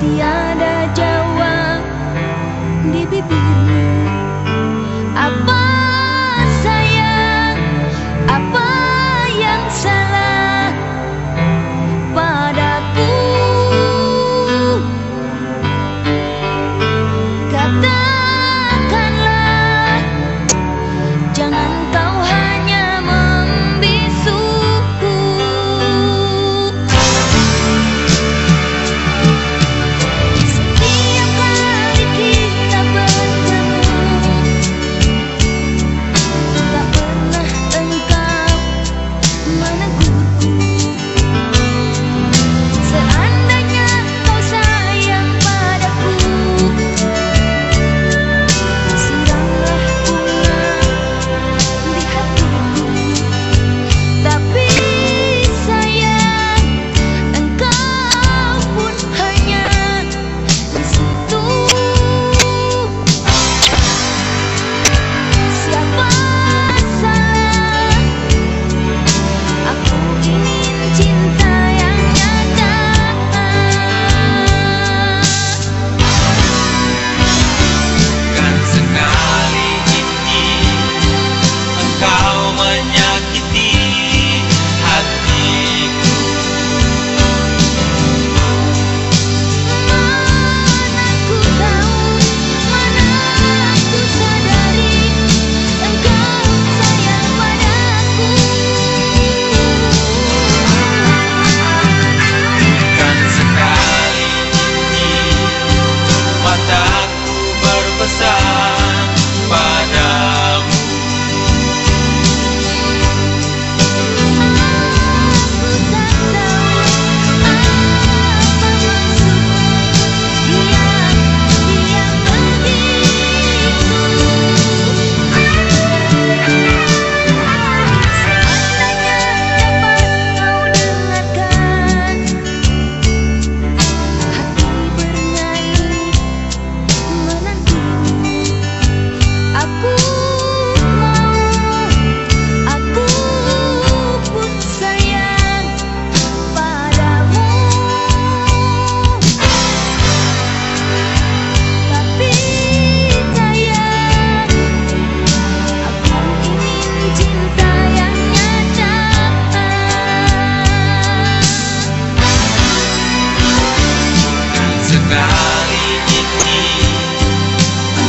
tiada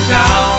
de